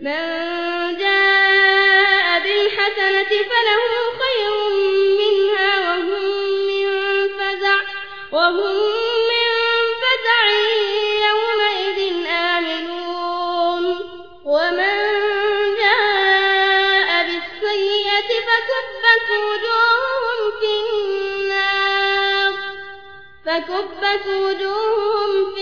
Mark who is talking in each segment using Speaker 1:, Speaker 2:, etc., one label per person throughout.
Speaker 1: من جاء بالحسنة فله خير منها وهم من فزع وهم يومئذ آمنون ومن جاء بالسيئة فكبت وجوههم في النار فكبت وجوههم في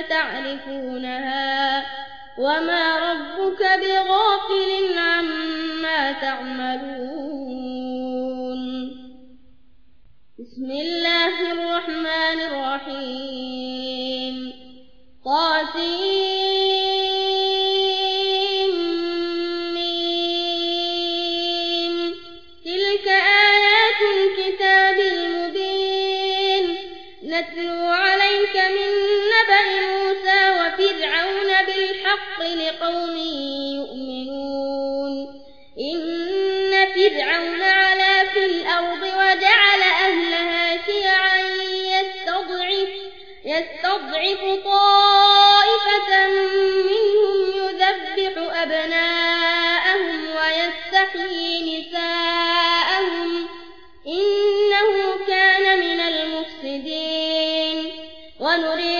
Speaker 1: آياته فتعرفونها وما ربك بغافل عما تعملون. بسم الله الرحمن الرحيم. طاسيم تلك آيات الكتاب المبين. نتلو بالحق لقوم يؤمنون. إن فرعون علا في الأرض وجعل أهلها شيعا يستضعف, يستضعف طائفة منهم يذبح أبناءهم ويستحيي نساءهم. إنه كان من المفسدين. ونريد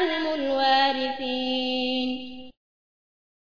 Speaker 1: لهم